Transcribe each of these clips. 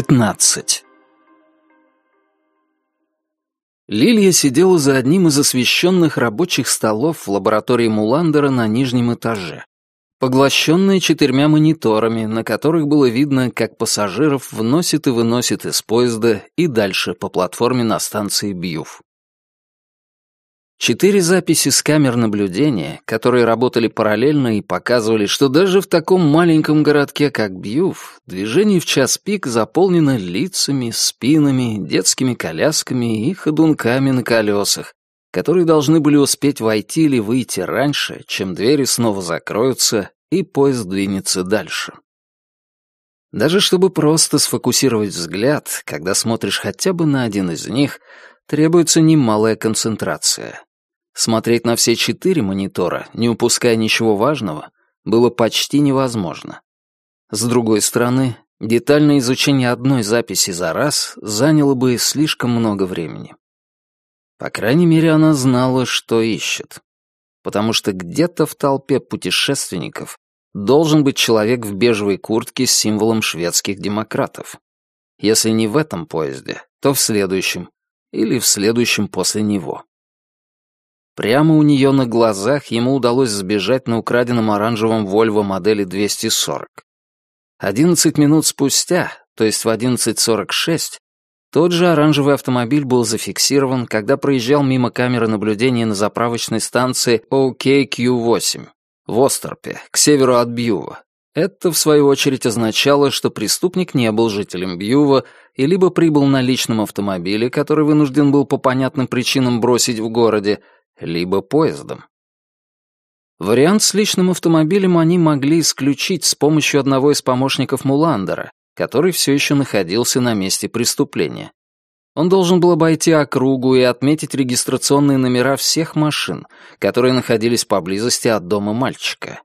15. Лилия сидела за одним из освещенных рабочих столов в лаборатории Муландера на нижнем этаже, поглощенная четырьмя мониторами, на которых было видно, как пассажиров вносит и выносит из поезда и дальше по платформе на станции Бьюв. Четыре записи с камер наблюдения, которые работали параллельно и показывали, что даже в таком маленьком городке, как Бьюв, движение в час пик заполнено лицами, спинами, детскими колясками и ходунками на колесах, которые должны были успеть войти или выйти раньше, чем двери снова закроются и поезд двинется дальше. Даже чтобы просто сфокусировать взгляд, когда смотришь хотя бы на один из них, требуется немалая концентрация. Смотреть на все четыре монитора, не упуская ничего важного, было почти невозможно. С другой стороны, детальное изучение одной записи за раз заняло бы слишком много времени. По крайней мере, она знала, что ищет. Потому что где-то в толпе путешественников должен быть человек в бежевой куртке с символом шведских демократов. Если не в этом поезде, то в следующем, или в следующем после него. Прямо у нее на глазах ему удалось сбежать на украденном оранжевом Volvo модели 240. 11 минут спустя, то есть в 11.46, тот же оранжевый автомобиль был зафиксирован, когда проезжал мимо камеры наблюдения на заправочной станции OKQ-8 в Осторпе, к северу от Бьюва. Это, в свою очередь, означало, что преступник не был жителем Бьюва и либо прибыл на личном автомобиле, который вынужден был по понятным причинам бросить в городе, либо поездом. Вариант с личным автомобилем они могли исключить с помощью одного из помощников Муландера, который все еще находился на месте преступления. Он должен был обойти округу и отметить регистрационные номера всех машин, которые находились поблизости от дома мальчика.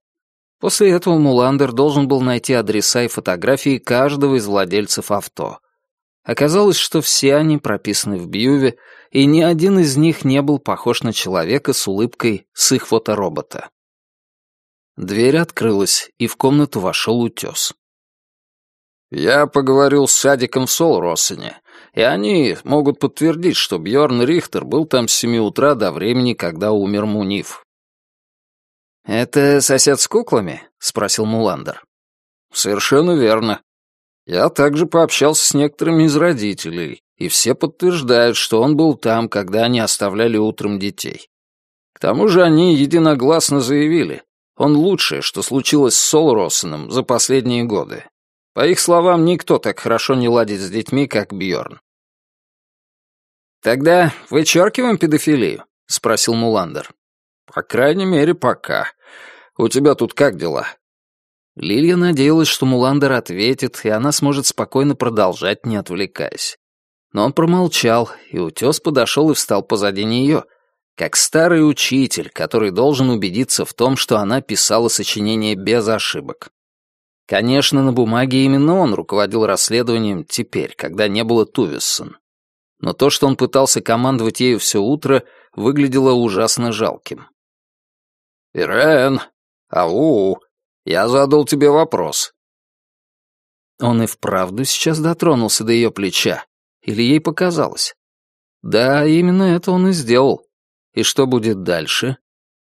После этого Муландер должен был найти адреса и фотографии каждого из владельцев авто. Оказалось, что все они прописаны в Бьюве, и ни один из них не был похож на человека с улыбкой с их фоторобота. Дверь открылась, и в комнату вошел утес. «Я поговорил с садиком в Солросене, и они могут подтвердить, что Бьорн Рихтер был там с семи утра до времени, когда умер Муниф». «Это сосед с куклами?» — спросил Муландер. «Совершенно верно. Я также пообщался с некоторыми из родителей, и все подтверждают, что он был там, когда они оставляли утром детей. К тому же они единогласно заявили, он лучшее, что случилось с Сол Россеном за последние годы. По их словам, никто так хорошо не ладит с детьми, как Бьорн. «Тогда вычеркиваем педофилию?» — спросил Муландер. «По крайней мере, пока. У тебя тут как дела?» Лилия надеялась, что Муландер ответит, и она сможет спокойно продолжать, не отвлекаясь. Но он промолчал, и утес подошел и встал позади нее, как старый учитель, который должен убедиться в том, что она писала сочинение без ошибок. Конечно, на бумаге именно он руководил расследованием теперь, когда не было Тувессон. Но то, что он пытался командовать ею все утро, выглядело ужасно жалким. «Ирен! Ау! Я задал тебе вопрос». Он и вправду сейчас дотронулся до ее плеча. Или ей показалось? Да, именно это он и сделал. И что будет дальше?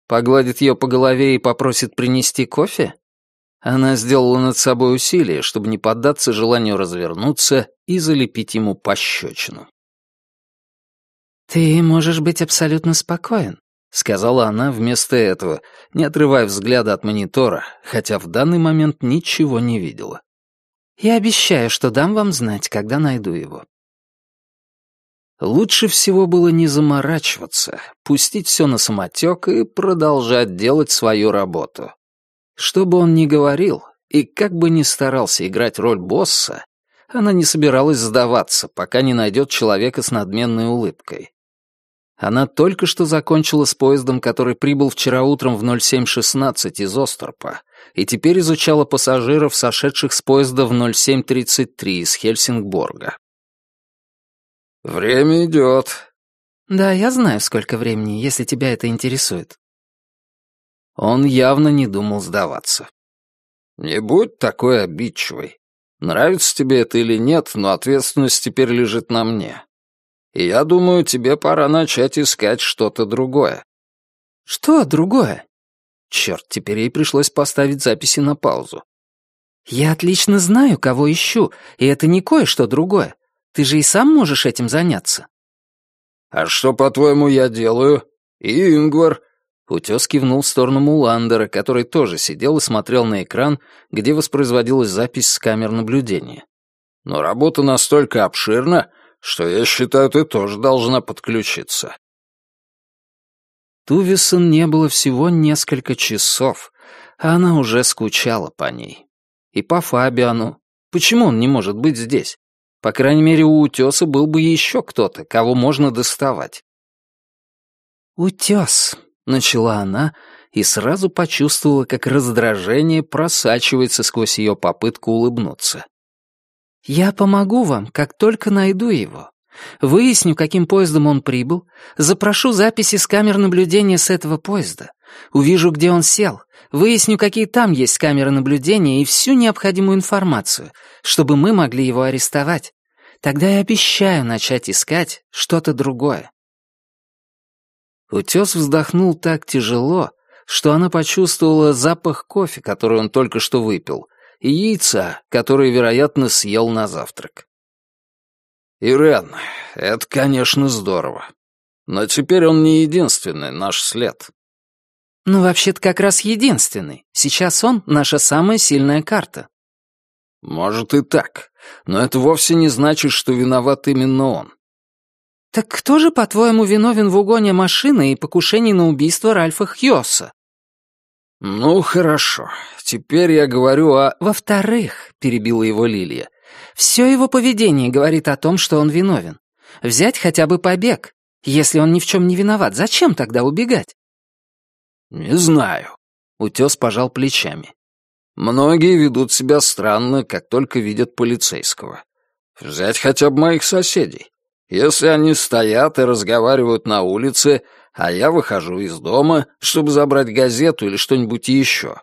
Погладит ее по голове и попросит принести кофе? Она сделала над собой усилие, чтобы не поддаться желанию развернуться и залепить ему пощечину. «Ты можешь быть абсолютно спокоен», — сказала она вместо этого, не отрывая взгляда от монитора, хотя в данный момент ничего не видела. «Я обещаю, что дам вам знать, когда найду его». Лучше всего было не заморачиваться, пустить все на самотек и продолжать делать свою работу. Что бы он ни говорил, и как бы ни старался играть роль босса, она не собиралась сдаваться, пока не найдет человека с надменной улыбкой. Она только что закончила с поездом, который прибыл вчера утром в 07.16 из Осторпа, и теперь изучала пассажиров, сошедших с поезда в 07.33 из Хельсингборга. «Время идет». «Да, я знаю, сколько времени, если тебя это интересует». Он явно не думал сдаваться. «Не будь такой обидчивой. Нравится тебе это или нет, но ответственность теперь лежит на мне. И я думаю, тебе пора начать искать что-то другое». «Что другое?» Черт, теперь ей пришлось поставить записи на паузу. «Я отлично знаю, кого ищу, и это не кое-что другое. Ты же и сам можешь этим заняться». «А что, по-твоему, я делаю? И Ингвар?» Утес кивнул в сторону Муландера, который тоже сидел и смотрел на экран, где воспроизводилась запись с камер наблюдения. «Но работа настолько обширна, что я считаю, ты тоже должна подключиться. Тувисон не было всего несколько часов, а она уже скучала по ней. И по Фабиану. Почему он не может быть здесь? По крайней мере, у утеса был бы еще кто-то, кого можно доставать. «Утес», — начала она, и сразу почувствовала, как раздражение просачивается сквозь ее попытку улыбнуться. «Я помогу вам, как только найду его. Выясню, каким поездом он прибыл, запрошу записи с камер наблюдения с этого поезда, увижу, где он сел, выясню, какие там есть камеры наблюдения и всю необходимую информацию, чтобы мы могли его арестовать. Тогда я обещаю начать искать что-то другое. Утес вздохнул так тяжело, что она почувствовала запах кофе, который он только что выпил, и яйца, которые, вероятно, съел на завтрак. «Ирен, это, конечно, здорово. Но теперь он не единственный наш след». «Ну, вообще-то как раз единственный. Сейчас он — наша самая сильная карта». «Может и так, но это вовсе не значит, что виноват именно он». «Так кто же, по-твоему, виновен в угоне машины и покушении на убийство Ральфа Хьосса?» «Ну, хорошо. Теперь я говорю о...» «Во-вторых», — перебила его Лилия, все его поведение говорит о том, что он виновен. Взять хотя бы побег. Если он ни в чем не виноват, зачем тогда убегать? Не знаю. Утес пожал плечами. Многие ведут себя странно, как только видят полицейского. Взять хотя бы моих соседей. Если они стоят и разговаривают на улице, а я выхожу из дома, чтобы забрать газету или что-нибудь еще,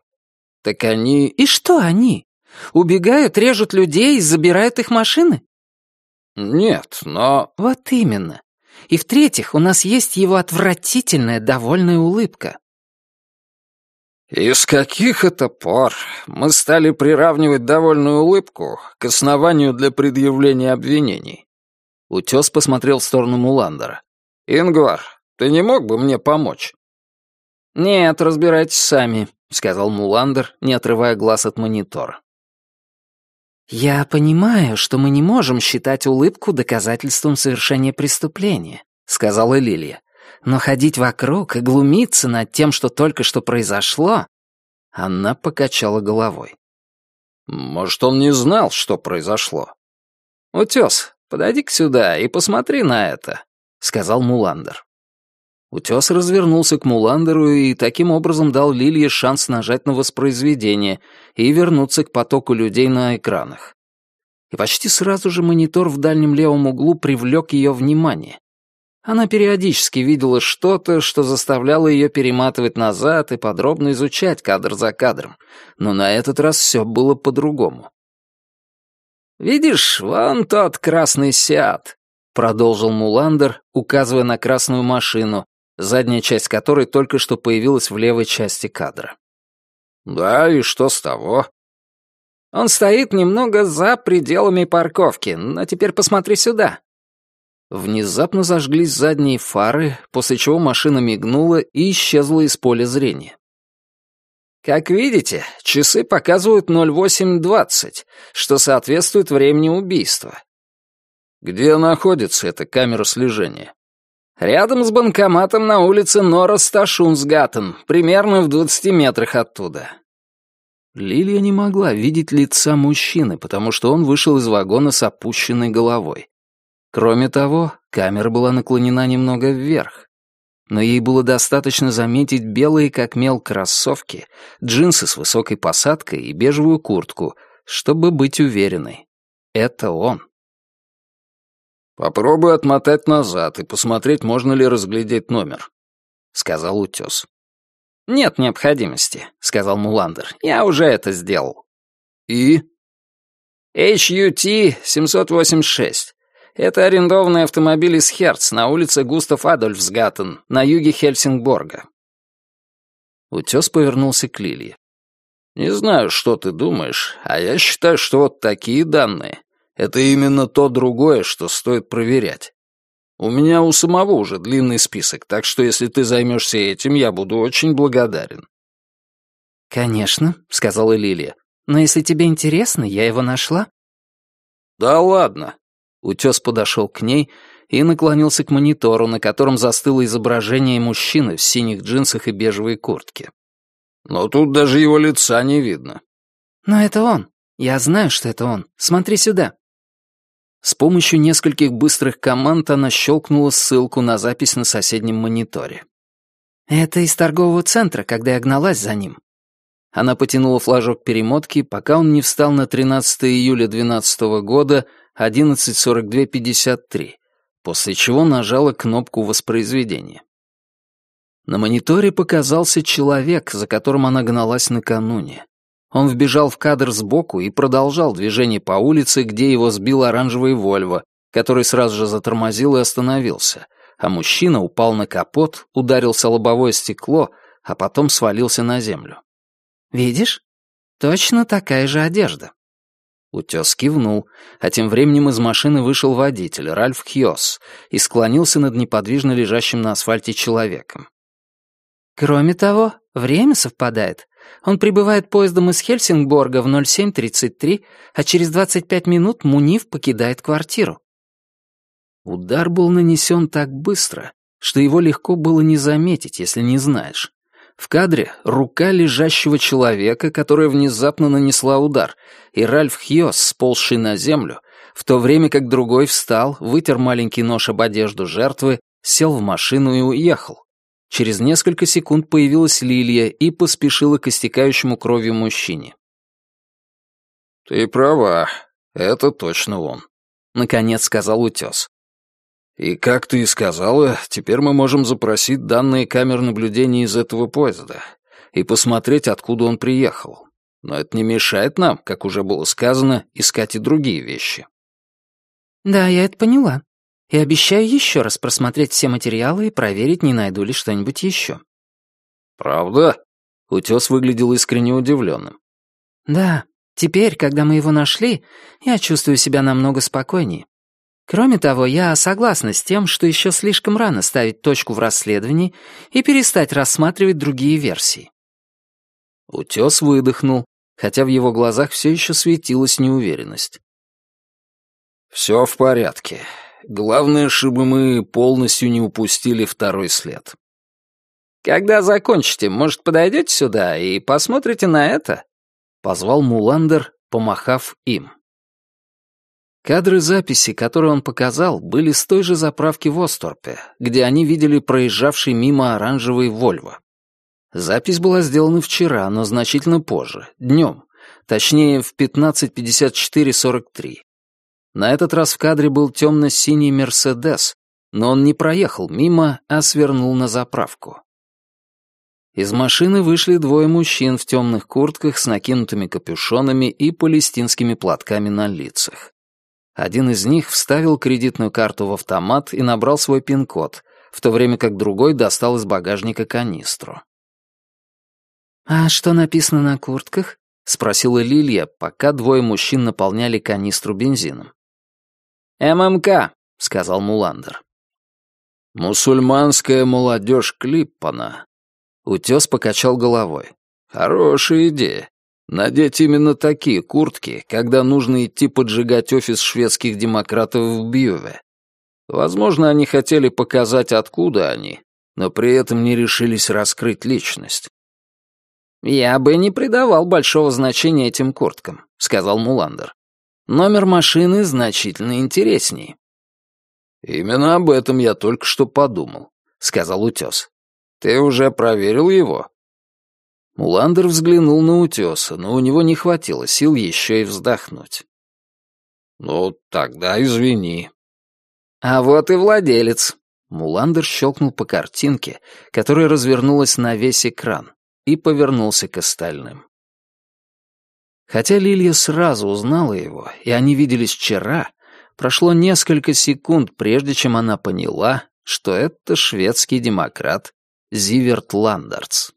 так они... И что они? Убегают, режут людей и забирают их машины? Нет, но... Вот именно. И в-третьих, у нас есть его отвратительная довольная улыбка. И с каких это пор мы стали приравнивать довольную улыбку к основанию для предъявления обвинений? Утес посмотрел в сторону Муландера. «Ингвар, ты не мог бы мне помочь?» «Нет, разбирайтесь сами», — сказал Муландер, не отрывая глаз от монитора. «Я понимаю, что мы не можем считать улыбку доказательством совершения преступления», — сказала Лилия. «Но ходить вокруг и глумиться над тем, что только что произошло...» Она покачала головой. «Может, он не знал, что произошло?» «Утес, подойди-ка сюда и посмотри на это», — сказал Муландер. Утес развернулся к Муландеру и таким образом дал Лилии шанс нажать на воспроизведение и вернуться к потоку людей на экранах. И почти сразу же монитор в дальнем левом углу привлек ее внимание. Она периодически видела что-то, что заставляло ее перематывать назад и подробно изучать кадр за кадром, но на этот раз все было по-другому. «Видишь, вон тот красный сиат», — продолжил Муландер, указывая на красную машину, задняя часть которой только что появилась в левой части кадра. «Да, и что с того?» «Он стоит немного за пределами парковки, но теперь посмотри сюда». Внезапно зажглись задние фары, после чего машина мигнула и исчезла из поля зрения. Как видите, часы показывают 08.20, что соответствует времени убийства. Где находится эта камера слежения? Рядом с банкоматом на улице Нора Сташунсгаттен, примерно в двадцати метрах оттуда. Лилия не могла видеть лица мужчины, потому что он вышел из вагона с опущенной головой. Кроме того, камера была наклонена немного вверх. Но ей было достаточно заметить белые как мел кроссовки, джинсы с высокой посадкой и бежевую куртку, чтобы быть уверенной. Это он. «Попробуй отмотать назад и посмотреть, можно ли разглядеть номер», — сказал утес. «Нет необходимости», — сказал Муландер. «Я уже это сделал». «И?» HUT-786. Это арендованный автомобиль из Херц на улице Густав Адольфсгаттен, на юге Хельсингборга. Утес повернулся к Лилии. «Не знаю, что ты думаешь, а я считаю, что вот такие данные — это именно то другое, что стоит проверять. У меня у самого уже длинный список, так что если ты займешься этим, я буду очень благодарен». «Конечно», — сказала Лилия. «Но если тебе интересно, я его нашла». «Да ладно». Утес подошел к ней и наклонился к монитору, на котором застыло изображение мужчины в синих джинсах и бежевой куртке. «Но тут даже его лица не видно». «Но это он. Я знаю, что это он. Смотри сюда». С помощью нескольких быстрых команд она щелкнула ссылку на запись на соседнем мониторе. «Это из торгового центра, когда я гналась за ним». Она потянула флажок перемотки, пока он не встал на 13 июля 12 года 11.42.53, после чего нажала кнопку воспроизведения. На мониторе показался человек, за которым она гналась накануне. Он вбежал в кадр сбоку и продолжал движение по улице, где его сбил оранжевый «Вольво», который сразу же затормозил и остановился, а мужчина упал на капот, ударился лобовое стекло, а потом свалился на землю. «Видишь? Точно такая же одежда». Утес кивнул, а тем временем из машины вышел водитель, Ральф Хьос, и склонился над неподвижно лежащим на асфальте человеком. Кроме того, время совпадает. Он прибывает поездом из Хельсингборга в 07.33, а через 25 минут Мунив покидает квартиру. Удар был нанесен так быстро, что его легко было не заметить, если не знаешь. В кадре рука лежащего человека, которая внезапно нанесла удар, и Ральф Хьос, сползший на землю, в то время как другой встал, вытер маленький нож об одежду жертвы, сел в машину и уехал. Через несколько секунд появилась Лилия и поспешила к истекающему кровью мужчине. «Ты права, это точно он», — наконец сказал утес. И как ты и сказала, теперь мы можем запросить данные камер наблюдения из этого поезда и посмотреть, откуда он приехал. Но это не мешает нам, как уже было сказано, искать и другие вещи. Да, я это поняла. И обещаю еще раз просмотреть все материалы и проверить, не найду ли что-нибудь еще. Правда? Утес выглядел искренне удивленным. Да, теперь, когда мы его нашли, я чувствую себя намного спокойнее. Кроме того, я согласна с тем, что еще слишком рано ставить точку в расследовании и перестать рассматривать другие версии. Утес выдохнул, хотя в его глазах все еще светилась неуверенность. «Все в порядке. Главное, чтобы мы полностью не упустили второй след». «Когда закончите, может, подойдете сюда и посмотрите на это?» — позвал Муландер, помахав им. Кадры записи, которые он показал, были с той же заправки в Осторпе, где они видели проезжавший мимо оранжевый Вольво. Запись была сделана вчера, но значительно позже, днем, точнее в 15.54.43. На этот раз в кадре был темно-синий «Мерседес», но он не проехал мимо, а свернул на заправку. Из машины вышли двое мужчин в темных куртках с накинутыми капюшонами и палестинскими платками на лицах. Один из них вставил кредитную карту в автомат и набрал свой пин-код, в то время как другой достал из багажника канистру. «А что написано на куртках?» — спросила Лилия, пока двое мужчин наполняли канистру бензином. «ММК», — сказал Муландер. «Мусульманская молодежь Клиппана». Утес покачал головой. «Хорошая идея. Надеть именно такие куртки, когда нужно идти поджигать офис шведских демократов в Бьюве. Возможно, они хотели показать, откуда они, но при этом не решились раскрыть личность. «Я бы не придавал большого значения этим курткам», — сказал Муландер. «Номер машины значительно интересней». «Именно об этом я только что подумал», — сказал Утес. «Ты уже проверил его?» Муландер взглянул на утеса, но у него не хватило сил еще и вздохнуть. «Ну, тогда извини». «А вот и владелец». Муландер щелкнул по картинке, которая развернулась на весь экран, и повернулся к остальным. Хотя Лилия сразу узнала его, и они виделись вчера, прошло несколько секунд, прежде чем она поняла, что это шведский демократ Зиверт Ландерц.